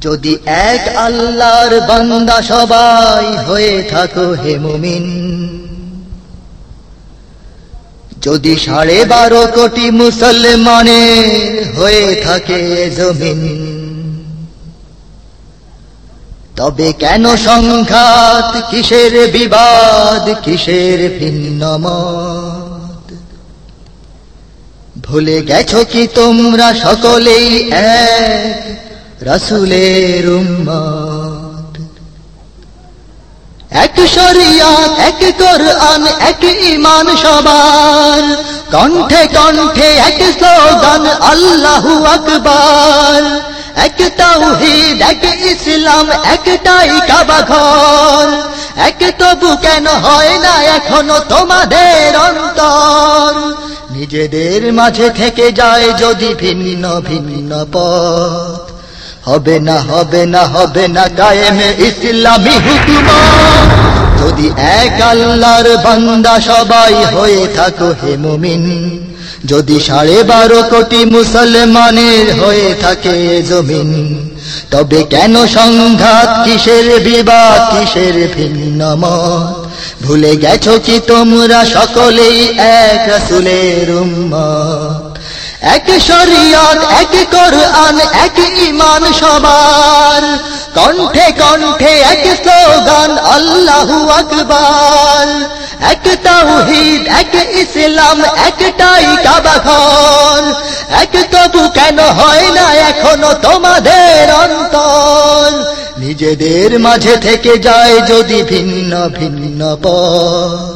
যদি এক আল্লাহর বান্দা সবাই হয়ে থাকো হে মুমিন, যদি সাড়ে বারো কোটি মুসলমানের হয়ে থাকে জমিন, তবে কেন সংঘাত, কিসের বিবাদ, কিসের ভিন্নমত ভুলে গেছো কি তোমরা সকলেই এক? রসুলের এক শরিয়াত, এক কোরআন, এক ইমান সবার। কণ্ঠে কণ্ঠে এক স্লোগান, আল্লাহু আকবার। এক তাওহীদ, এক ইসলাম, একটাই কাবা ঘর। এক তবু কেন হয় না এখনও তোমাদের অন্তর? নিজেদের মাঝে থেকে যায় যদি ভিন্ন ভিন্ন পথ। হবে না হবে না হবে না কায়েমে ইসলামী হুকুমত যদি এক আল্লাহর বান্দা সবাই হয়ে থাকো হে মুমিন, যদি সাড়ে বারো কোটি মুসলমানের হয়ে থাকে জমিন, তবে কেন সংঘাত কিসের বিবাদ, কিসের ভিন্ন মত? ভুলে গেছো কি তোমরা সকলেই এক রসুলের উম্মত? এক শরিয়ত এক কোরআন এক ইমান সবার। কণ্ঠে কণ্ঠে এক স্লোগান, আল্লাহু আকবার। এক তাওহীদ এক ইসলাম, একটাই কাবা এক তবু কেন হয় না এখনও তোমাদের অন্তর? নিজেদের মাঝে থেকে যায় যদি ভিন্ন ভিন্ন পথ।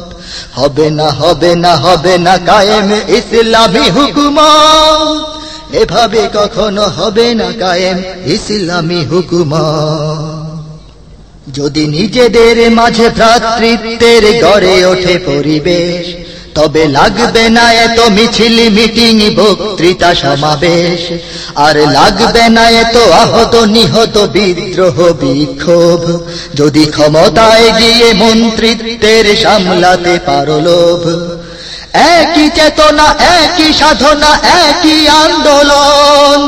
হবে না হবে না হবে না, কায়েম ইসলামী হুকুমত। এভাবে কখনো হবে না, কায়েম ইসলামী হুকুমত। যদি নিজেদের মাঝে ভ্রাতৃত্বের গড়ে ওঠে পরিবেশ তবে লাগবে না এত মিছিল, মিটিং, বক্তৃতা, সমাবেশ। আর লাগবে না এত আহত, নিহত, বিদ্রোহ, বিক্ষোভ। যদি ক্ষমতায় গিয়ে মন্ত্রিত্বের সামলাতে পারো লোভ। একই চেতনা, একই সাধনা, একই আন্দোলন।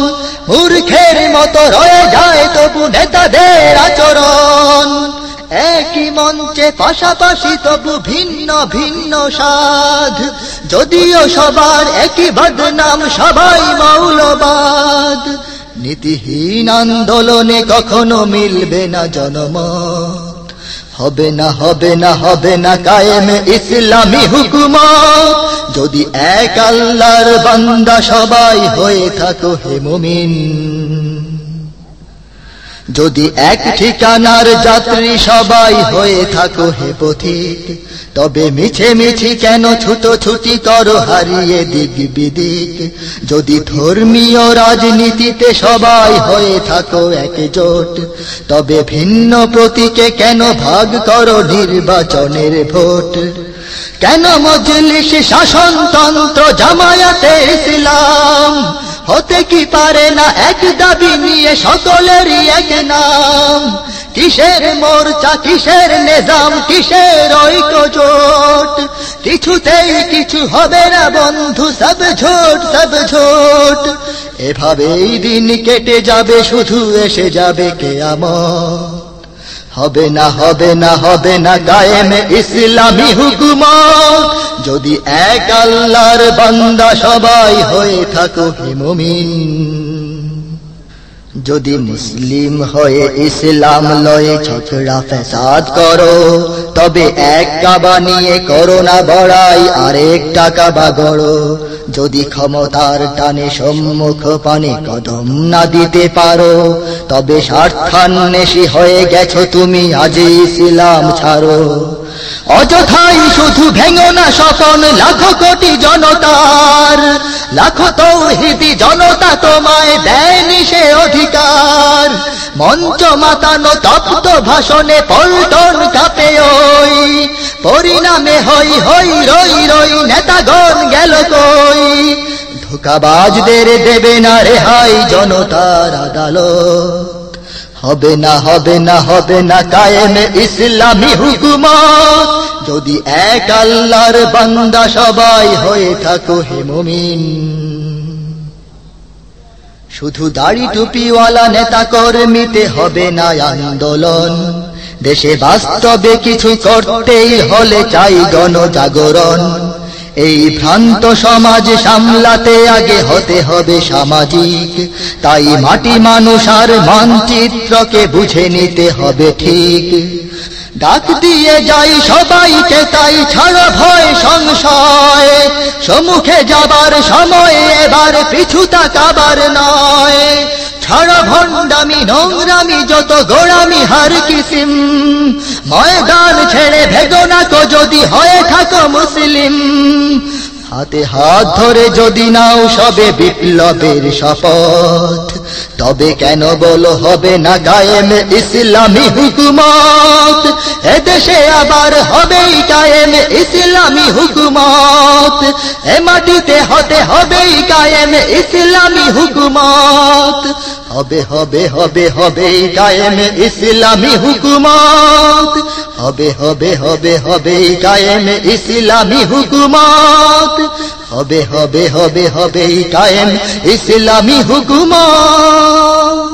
মূর্খের মতো রয়ে যায় তবু নেতাদের আচরণ। মঞ্চে পাশাপাশি তবু ভিন্ন ভিন্ন সাধ যদিও সবার একই বদনাম, সবাই মৌলবাদ। নীতিহীন আন্দোলনে কখনো মিলবে না জনমত। হবে না হবে না হবে না কায়েম ইসলামী হুকুমত। যদি এক আল্লাহর বান্দা সবাই হয়ে থাকো হে মুমিন। যদি এক ঠিকানার যাত্রী সবাই হয়ে থাকো হে পথিক, তবে মিছে মিছি কেন ছুটো ছুটি করো হারিয়ে দিক বিদিক? যদি ধর্মীয় রাজনীতিতে সবাই হয়ে থাকো একজোট, তবে ভিন্ন প্রতীকে কেন ভাগ করো নির্বাচনের ভোট? কেন মজলিস শাসনতন্ত্র জামায়াতে ইসলাম? হতে কি পারে না? এক দাবি নিয়ে সকলেরই এক নাম। কিসের মোর্চা, কিসের নিজাম, কিসের ঐক্য জোট? কিছুতেই কিছু হবে না বন্ধু, সব ঝোট সব ঝোট। এভাবেই দিন কেটে যাবে, শুধু এসে যাবে কে আমার হবে না হবে না হবে না, কায়েমে ইসলামী হুকুমত। যদি এক আল্লাহর বান্দা সবাই হয়ে থাকো হে মুমিন। যদি মুসলিম হয়ে ইসলাম লয়ে ছোটরা ফেসাদ করো, তবে এক কাবা নিয়ে করো না বড়াই টাকা বা গড়ো। যদি ক্ষমতার টানে সম্মুখ পানে কদম না দিতে পারো, তবে স্বার্থান্বেষী হয়ে গেছো তুমি আজই ইসলাম ছাড়ো। অযথাই শুধু ভেঙো না স্বপন লাখো কোটি জনতার, লাখো তৌহিদি জনতা তোমায় দেয়নি সে অধিকার। মঞ্চ মাতানো তপ্ত ভাষণে পল্টন কাপে ওই। পরিণামে হই হই রই রই নেতাগণ গেল কই। ধোকাবাজদের দেবে না রেহাই জনতার আদালত। হবে না হবে না হবে না কায়েম ইসলামী হুকুমত। যদি এক আল্লাহর বান্দা সবাই হয়ে থাকো হে মুমিন। শুধু দাড়ি টুপিওয়ালা নেতা কর্মীতে হবে না আন্দোলন। দেশে বাস্তবে কিছু করতেই হলে চাই গণজাগরণ। এই ভ্রান্ত সমাজ সামলাতে আগে হতে হবে সামাজিক। তাই মাটি মানুষ আর মানচিত্রকে বুঝে নিতে হবে ঠিক। ডাক দিয়ে যাই সবাইকে, তাই ছাড়া ভয় সংশয়। সমুখে যাবার সময় এবার পিছু তাকাবার নয়। ছাড়া ভণ্ডামি, নোংরামি, যত গোড়ামি, হার কিসিম। ময়দান ছেড়ে ভেদনা তো যদি হয়ে থাকো মুসলিম। হাতে হাত ধরে যদি নাও সবে বিপ্লবের শপথ, তবে কেন বলো হবে না গায়েম ইসলামী হুকুমত? এদেশে আবার হবেই কায়েম ইসলামী হুকুমত। এ মাটিতে হতে হবেই কায়েম ইসলামী হুকুমত। হবে হবে হবে হবে কায়েমে ইসলামী হুকুমত। হবে হবে হবে হবে কায়েমে ইসলামী হুকুমত। হবে হবে হবে হবে কায়েম ইসলামী হুকুমত।